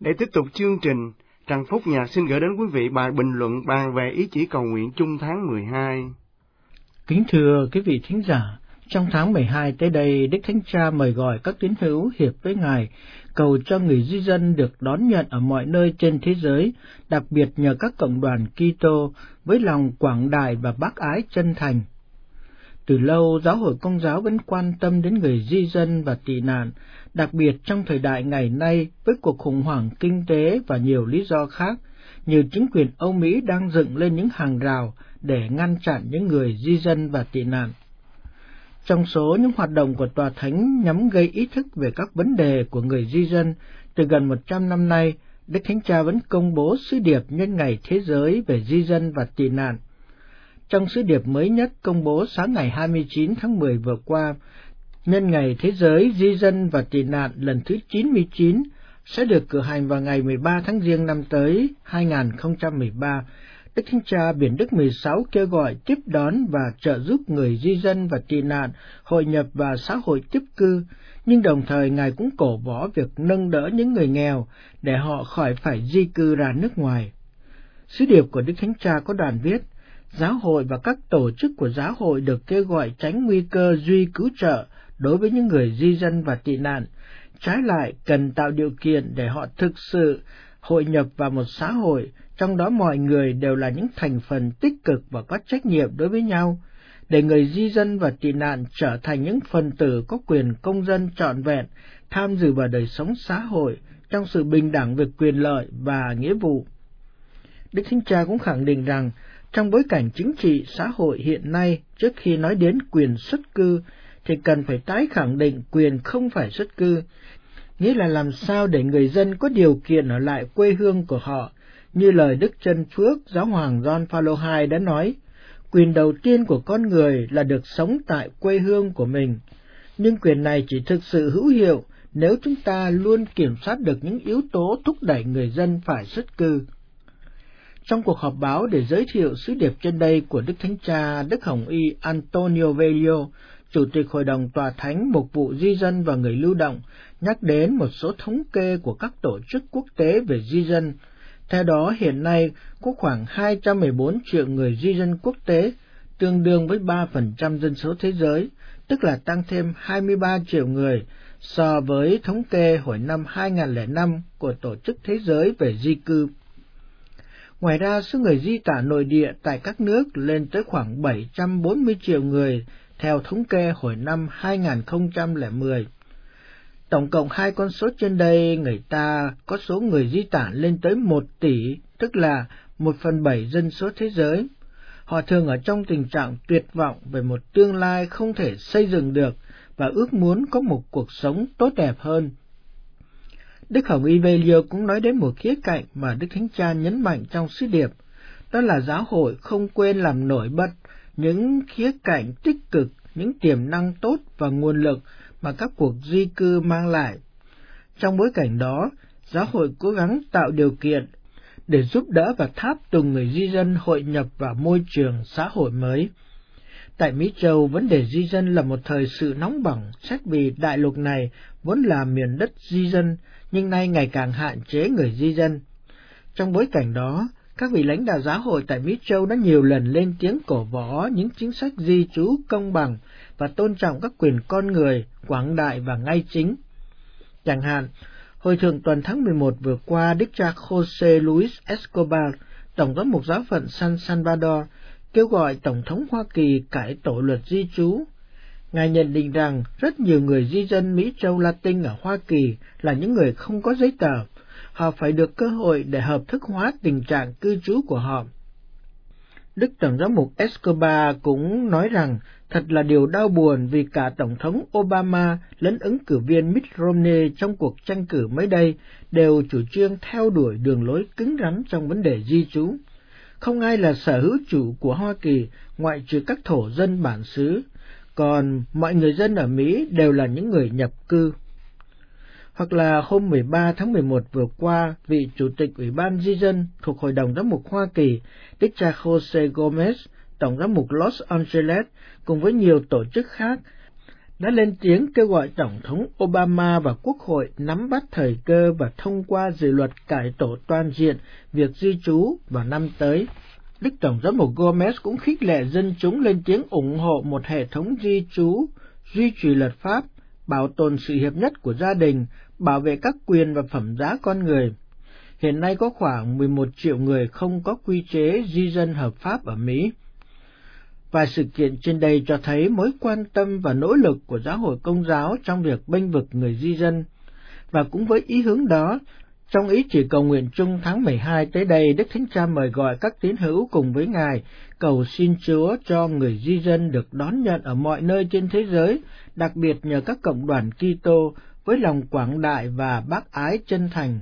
Để tiếp tục chương trình, Trần Phúc Nhà xin gửi đến quý vị bài bình luận bàn về ý chỉ cầu nguyện chung tháng 12. Kính thưa quý vị thính giả, trong tháng 12 tới đây, Đức Thánh Cha mời gọi các tín hữu hiệp với Ngài, cầu cho người di dân được đón nhận ở mọi nơi trên thế giới, đặc biệt nhờ các cộng đoàn Kitô với lòng quảng đại và bác ái chân thành. Từ lâu, giáo hội công giáo vẫn quan tâm đến người di dân và tị nạn, đặc biệt trong thời đại ngày nay với cuộc khủng hoảng kinh tế và nhiều lý do khác, như chính quyền Âu Mỹ đang dựng lên những hàng rào để ngăn chặn những người di dân và tị nạn. Trong số những hoạt động của Tòa Thánh nhắm gây ý thức về các vấn đề của người di dân, từ gần 100 năm nay, Đức Thánh Cha vẫn công bố sứ điệp nhân ngày thế giới về di dân và tị nạn. Trong sứ điệp mới nhất công bố sáng ngày 29 tháng 10 vừa qua, nhân ngày thế giới di dân và tị nạn lần thứ 99 sẽ được cử hành vào ngày 13 tháng Giêng năm tới 2013 Đức Thánh Cha Biển Đức 16 kêu gọi tiếp đón và trợ giúp người di dân và tị nạn hội nhập và xã hội tiếp cư, nhưng đồng thời Ngài cũng cổ võ việc nâng đỡ những người nghèo để họ khỏi phải di cư ra nước ngoài. Sứ điệp của Đức Thánh Cha có đoạn viết, giáo hội và các tổ chức của giáo hội được kêu gọi tránh nguy cơ duy cứu trợ đối với những người di dân và tị nạn, trái lại cần tạo điều kiện để họ thực sự hội nhập vào một xã hội trong đó mọi người đều là những thành phần tích cực và có trách nhiệm đối với nhau, để người di dân và tị nạn trở thành những phần tử có quyền công dân trọn vẹn, tham dự vào đời sống xã hội trong sự bình đẳng về quyền lợi và nghĩa vụ. Đức Thánh Cha cũng khẳng định rằng, trong bối cảnh chính trị xã hội hiện nay, trước khi nói đến quyền xuất cư, thì cần phải tái khẳng định quyền không phải xuất cư, nghĩa là làm sao để người dân có điều kiện ở lại quê hương của họ như lời Đức Chân Phước, Giáo hoàng John Paul II đã nói, quyền đầu tiên của con người là được sống tại quê hương của mình. Nhưng quyền này chỉ thực sự hữu hiệu nếu chúng ta luôn kiểm soát được những yếu tố thúc đẩy người dân phải xuất cư. Trong cuộc họp báo để giới thiệu sứ điệp trên đây của Đức Thánh Cha Đức Hồng Y Antonio Velio, Chủ tịch Hội đồng Tòa Thánh Mục vụ Di dân và Người Lưu động, nhắc đến một số thống kê của các tổ chức quốc tế về di dân theo đó, hiện nay có khoảng 214 triệu người di dân quốc tế, tương đương với 3% dân số thế giới, tức là tăng thêm 23 triệu người so với thống kê hồi năm 2005 của Tổ chức Thế giới về di cư. Ngoài ra, số người di tản nội địa tại các nước lên tới khoảng 740 triệu người theo thống kê hồi năm 2010. Tổng cộng hai con số trên đây, người ta có số người di tản lên tới một tỷ, tức là một phần bảy dân số thế giới. Họ thường ở trong tình trạng tuyệt vọng về một tương lai không thể xây dựng được và ước muốn có một cuộc sống tốt đẹp hơn. Đức Hồng Ivelio cũng nói đến một khía cạnh mà Đức Thánh Cha nhấn mạnh trong sứ điệp, đó là giáo hội không quên làm nổi bật những khía cạnh tích cực, những tiềm năng tốt và nguồn lực mà các cuộc di cư mang lại. Trong bối cảnh đó, giáo hội cố gắng tạo điều kiện để giúp đỡ và tháp tùng người di dân hội nhập vào môi trường xã hội mới. Tại Mỹ Châu, vấn đề di dân là một thời sự nóng bỏng, xét vì đại lục này vốn là miền đất di dân, nhưng nay ngày càng hạn chế người di dân. Trong bối cảnh đó, các vị lãnh đạo giáo hội tại Mỹ Châu đã nhiều lần lên tiếng cổ võ những chính sách di trú công bằng và tôn trọng các quyền con người, quảng đại và ngay chính. Chẳng hạn, Hồi thượng tuần tháng 11 vừa qua, Đức cha Jose Luis Escobar, Tổng giám mục giáo phận San Salvador, kêu gọi Tổng thống Hoa Kỳ cải tổ luật di trú. Ngài nhận định rằng rất nhiều người di dân Mỹ châu Latin ở Hoa Kỳ là những người không có giấy tờ. Họ phải được cơ hội để hợp thức hóa tình trạng cư trú của họ. Đức Tổng giám mục Escobar cũng nói rằng thật là điều đau buồn vì cả Tổng thống Obama lẫn ứng cử viên Mitt Romney trong cuộc tranh cử mới đây đều chủ trương theo đuổi đường lối cứng rắn trong vấn đề di trú. Không ai là sở hữu chủ của Hoa Kỳ ngoại trừ các thổ dân bản xứ, còn mọi người dân ở Mỹ đều là những người nhập cư hoặc là hôm 13 tháng 11 vừa qua, vị Chủ tịch Ủy ban Di dân thuộc Hội đồng Giám mục Hoa Kỳ, Đức cha Jose Gomez, Tổng giám mục Los Angeles, cùng với nhiều tổ chức khác, đã lên tiếng kêu gọi Tổng thống Obama và Quốc hội nắm bắt thời cơ và thông qua dự luật cải tổ toàn diện việc di trú vào năm tới. Đức Tổng giám mục Gomez cũng khích lệ dân chúng lên tiếng ủng hộ một hệ thống di trú, duy trì luật pháp, bảo tồn sự hiệp nhất của gia đình, bảo vệ các quyền và phẩm giá con người. Hiện nay có khoảng 11 triệu người không có quy chế di dân hợp pháp ở Mỹ. Và sự kiện trên đây cho thấy mối quan tâm và nỗ lực của giáo hội công giáo trong việc bênh vực người di dân. Và cũng với ý hướng đó, trong ý chỉ cầu nguyện chung tháng 12 tới đây, Đức Thánh Cha mời gọi các tín hữu cùng với Ngài cầu xin Chúa cho người di dân được đón nhận ở mọi nơi trên thế giới, đặc biệt nhờ các cộng đoàn Kitô với lòng quảng đại và bác ái chân thành.